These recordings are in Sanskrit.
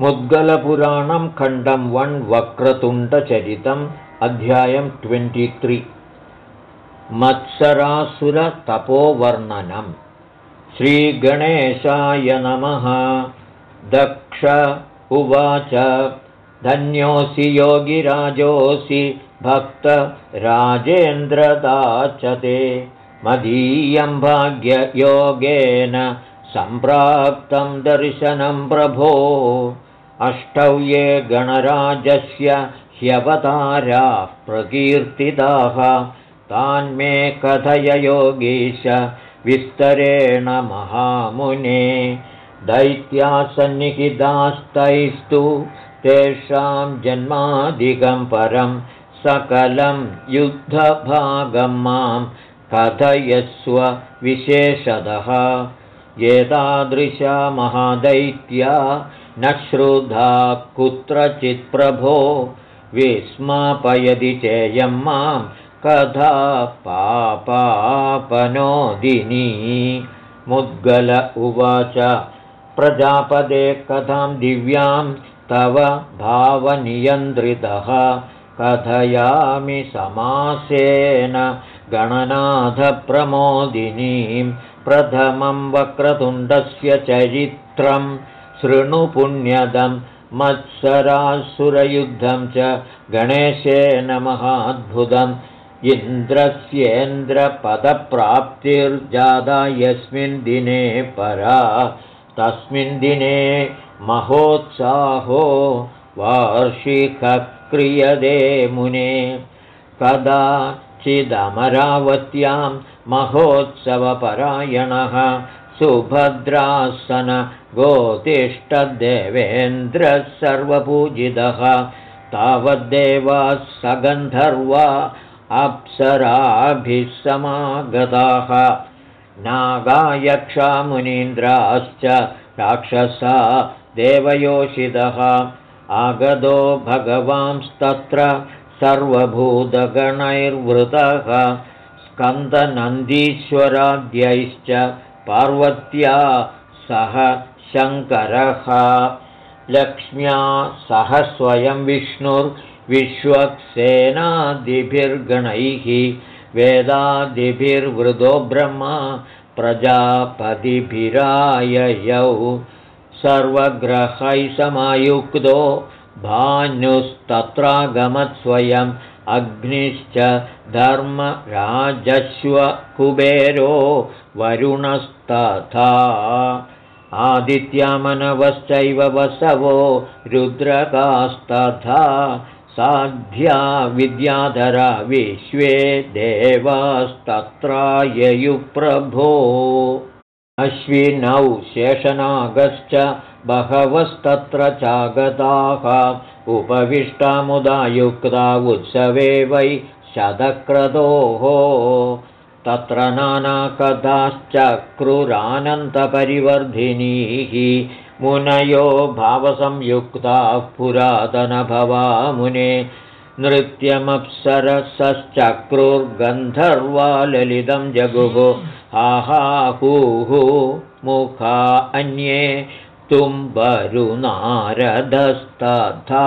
मुद्गलपुराणं खण्डं वन् वक्रतुण्डचरितम् अध्यायं ट्वेण्टि मत्सरासुरतपोवर्णनम्। श्रीगणेशाय नमः। दक्ष उवाच। धन्योऽसि योगिराजोऽसि भक्तराजेन्द्रदाचते मदीयं भाग्ययोगेन सम्प्राप्तं दर्शनं प्रभो अष्टौ ये गणराजस्य ह्यवताराः प्रकीर्तिताः। तान्मे कथय योगीश विस्तरेण महामुने। दैत्यासन्निहितास्तैस्तु तेषां जन्मादिकं परं सकलं युद्धभागं मां कथयस्व विशेषतः। एतादृशा महादैत्या न श्रुधा कुत्रचित्प्रभो विस्मापयति चेयं मां कथा पापापनोदिनी। मुद्गल उवाच प्रजापदे कथां दिव्यां तव भावनियन्त्रितः। कथयामि समासेन गणनाथप्रमोदिनीं। प्रथमं वक्रतुण्डस्य चरित्रं शृणुपुण्यदं मत्सरासुरयुद्धं च गणेशेन महाद्भुतम् इन्द्रस्येन्द्रपदप्राप्तिर्जादा यस्मिन् दिने परा। तस्मिन् दिने महोत्साहो वार्षिकक्रियदे मुने। कदाचिदमरावत्यां महोत्सवपरायणः सुभद्रासन गोतिष्ठदेवेन्द्रः सर्वपूजितः तावद्देवाः सगन्धर्वा अप्सराभिः समागताः नागायक्षामुनीन्द्राश्च राक्षसा देवयोषितः। आगदो भगवांस्तत्र सर्वभूतगणैर्वृतः। स्कन्दनन्दीश्वराद्यैश्च पार्वत्या सह शङ्करः। लक्ष्म्या सह स्वयं विष्णुर्विश्वक्सेनादिभिर्गणैः वेदादिभिर्वृदो ब्रह्मा प्रजापतिभिराययौ। सर्वग्रहैः समायुक्तो भानुस्तत्रागमत्स्वयम् अग्निश्च धर्मराजस्वकुबेरो वरुणस्तथा। आदित्यामनवश्चैव वसवो रुद्रकास्तथा। साध्या विद्याधरा विश्वे देवास्तत्राययुप्रभो अश्विनौ शेषनागश्च बहवस्तत्र चागताः। उपविष्टामुदायुक्ता उत्सवे वै शतक्रतोः। तत्र नानाकथाश्चक्रुरानन्तपरिवर्धिनीः। मुनयो भावसंयुक्ताः पुरातनभवा मुने नृत्यमप्सरसश्चक्रुर्गन्धर्वा ललितं जगुः आहाहुः मुखा अन्ये तुम्बरुनारदस्तथा।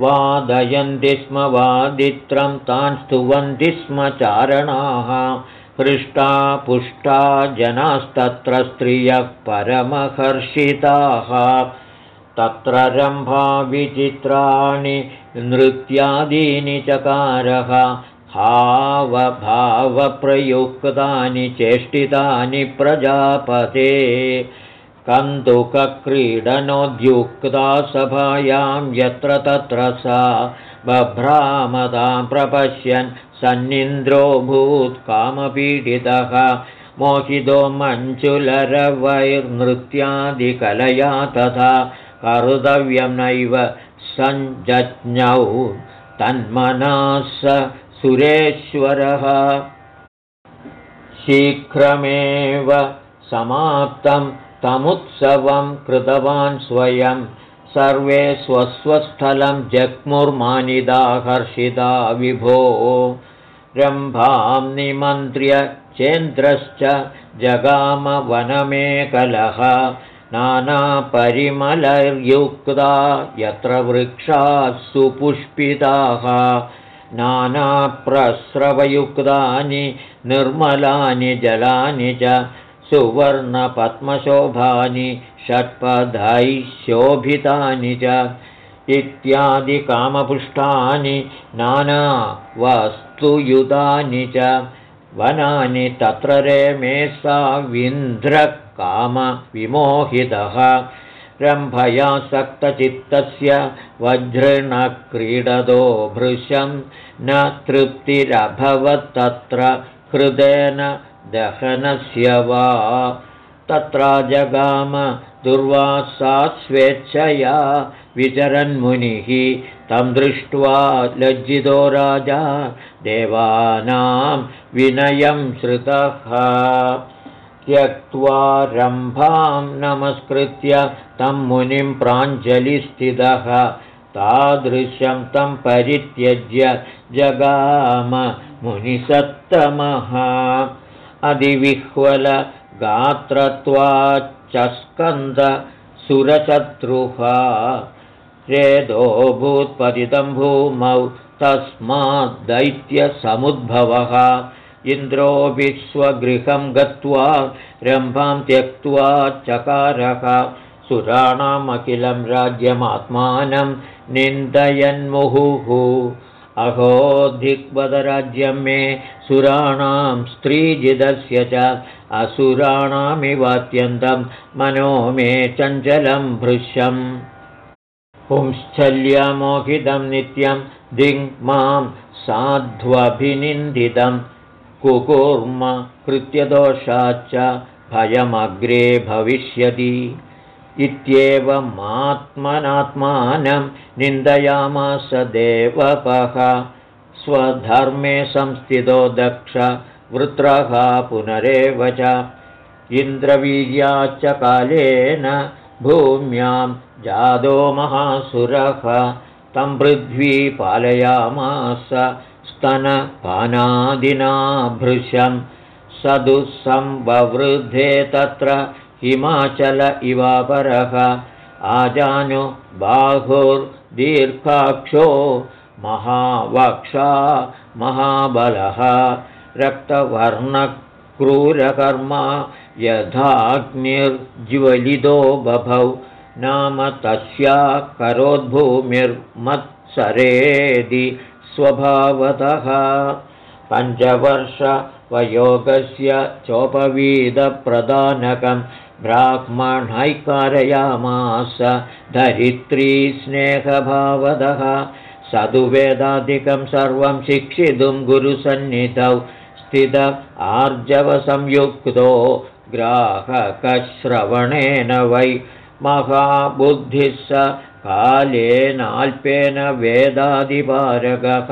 वादयन्ति स्म वादित्रं तान् स्तुवन्ति स्म चारणाः। हृष्टा पुष्टा जनास्तत्र स्त्रियः परमहर्षिताः। तत्र रम्भाविचित्राणि नृत्यादीनि चकारः हावभावप्रयुक्तानि चेष्टितानि प्रजापते। कन्दुकक्रीडनोद्युक्ता सभायां यत्र तत्र सा बभ्रामदां प्रपश्यन् सन्निन्द्रोऽभूत्कामपीडितः मोहितो मञ्चुलरवैर्नृत्यादिकलया तथा कर्तव्यं नैव सञ्जज्ञौ स सुरेश्वरः। शीघ्रमेव समाप्तं तमुत्सवं कृतवान् स्वयं। सर्वे स्वस्वस्थलं जग्मुर्मानिदाहर्षिता विभो। रम्भां निमन्त्र्य चेन्द्रश्च जगामवनमेकलः। नानापरिमलैर्युक्ता यत्र वृक्षाः सुपुष्पिताः नानाप्रस्रवयुक्तानि निर्मलानि जलानि च सुवर्णपद्मशोभानि षट्पदैः शोभितानि च इत्यादिकामपुष्टानि नानावस्तुयुतानि च वनानि तत्र रेमे विन्ध्रकामविमोहितः रम्भया सक्तचित्तस्य वज्रणक्रीडतो भृशं न तृप्तिरभवत्तत्र हृदेन दहनस्य वा। तत्रा जगाम दुर्वासा स्वेच्छया विचरन्मुनिः तं दृष्ट्वा लज्जितो राजा देवानां विनयं श्रुतः त्यक्त्वा रम्भां नमस्कृत्य तं मुनिं प्राञ्जलिस्थितः। तादृशं तं परित्यज्य जगाम मुनिसत्तमः। सुरशत्रुः रेदो भूत्पतितं भूमौ तस्माद्दैत्यसमुद्भवः इन्द्रो विश्वगृहं गत्वा रम्भां त्यक्त्वा चकारः सुराणामखिलं राज्यमात्मानं निन्दयन्मुहुः। अहो दिग्वदराज्यं मे सुराणां स्त्रीजिदस्य च असुराणामिवात्यन्तं मनो मे चञ्चलं भृश्यम् पुंश्चल्यमोहितं नित्यं दिङ् मां साध्वभिनिन्दितं कुकुर्म कृत्यदोषाच्च भयमग्रे भविष्यति इत्येवमात्मनात्मानं निन्दयामास देवपः। स्वधर्मे संस्थितो दक्ष वृत्रः पुनरेव च। इन्द्रवीर्याच्च कालेन भूम्यां जादो महासुरः। तं पृथ्वी पालयामास स्तनपानादिना भृशं सदुःसंववृद्धे तत्र हिमाचल इवापरः। आजानु बाहुर्दीर्घाक्षो महावक्षा महाबलः। रक्तवर्णक्रूरकर्मा यथाग्निर्ज्वलितो बभौ। नाम तस्या करोद्भूमिर्मत्सरेदि स्वभावतः। पञ्चवर्षवयोगस्य चोपवीदप्रदानकं ब्राह्मणैकारयामास धरित्री स्नेहभावदः। सदुवेदादिकं सर्वं शिक्षितुं गुरुसन्निधौ स्थित आर्जवसंयुक्तो ग्राहकश्रवणेन वै महाबुद्धिः स कालेनाल्पेन वेदादिपारगः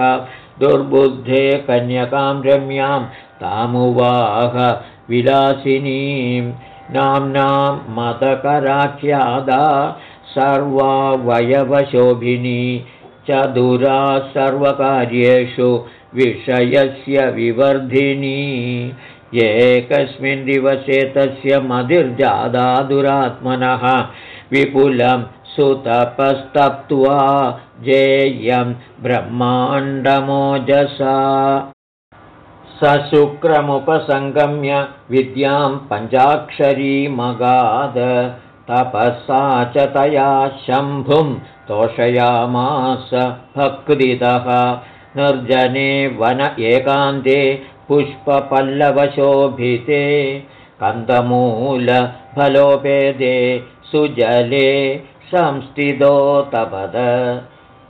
दुर्बुद्धे कन्यकां रम्यां तामुवाह विलासिनीं। नाम्नां मदकराख्यादा सर्वावयवशोभिनी चतुरा सर्वकार्येषु विषयस्य विवर्धिनी। एकस्मिन् दिवसे तस्य मदिर्जादा दुरात्मनः विपुलं सुतपस्तप्त्वा जेयं ब्रह्माण्डमोजसा। स शुक्रमुपसङ्गम्य विद्यां पञ्चाक्षरीमगाद तपसा च तया शम्भुं तोषयामास भक्तितः। निर्जने वन एकान्ते पुष्पपल्लवशोभिते कन्दमूलफलोपेदे सुजले संस्थितो तपद।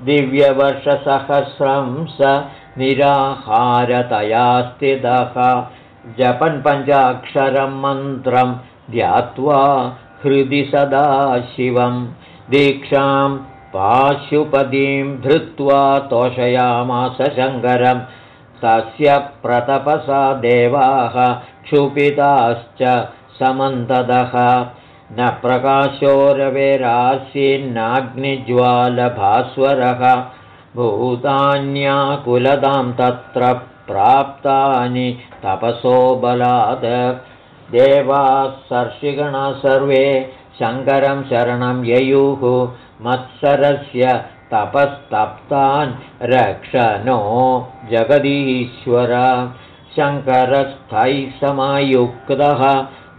दिव्यवर्षसहस्रं स निराहारतया स्थितः। जपन्पञ्चाक्षरं मन्त्रं ध्यात्वा हृदि सदा शिवं। दीक्षां पाशुपदीं धृत्वा तोषयामास शङ्करं। तस्य प्रतपसा देवाः क्षुपिताश्च समन्तदः न प्रकाशोरवेरासीन्नाग्निज्वालभास्वरः भूतान्याकुलतां तत्र प्राप्तानि तपसो बलात्। देवाः सर्षिगणा सर्वे शङ्करं शरणं ययुः मत्सरस्य तपस्तप्तान् रक्षनो जगदीश्वर। शङ्करस्थैः समायुक्तः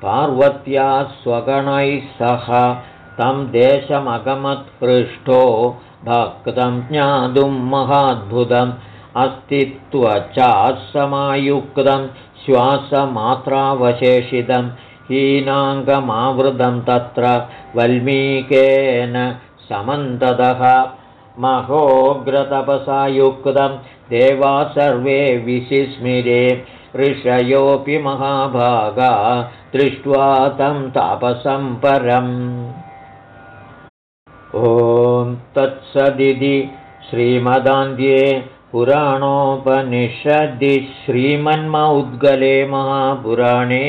पार्वत्या स्वगणैः सह तं देशमगमत्पृष्टो भक्तं ज्ञातुं महाद्भुतम् अस्तित्वचासमायुक्तं श्वासमात्रावशेषितं हीनाङ्गमावृतं तत्र वल्मीकेन समन्ततः महोग्रतपसायुक्तं देवा सर्वे विशिस्मिरे ऋषयोऽपि महाभागा दृष्ट्वा तं तापसं परम्। ॐ तत्सदिति श्रीमदान्ध्ये पुराणोपनिषदि श्रीमन्मौद्गले महापुराणे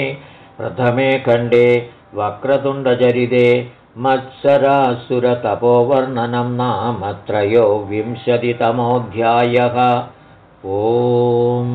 प्रथमे खण्डे वक्रतुण्डचरिते मत्सरासुरतपोवर्णनं नाम त्रयोविंशतितमोऽध्यायः। ओम्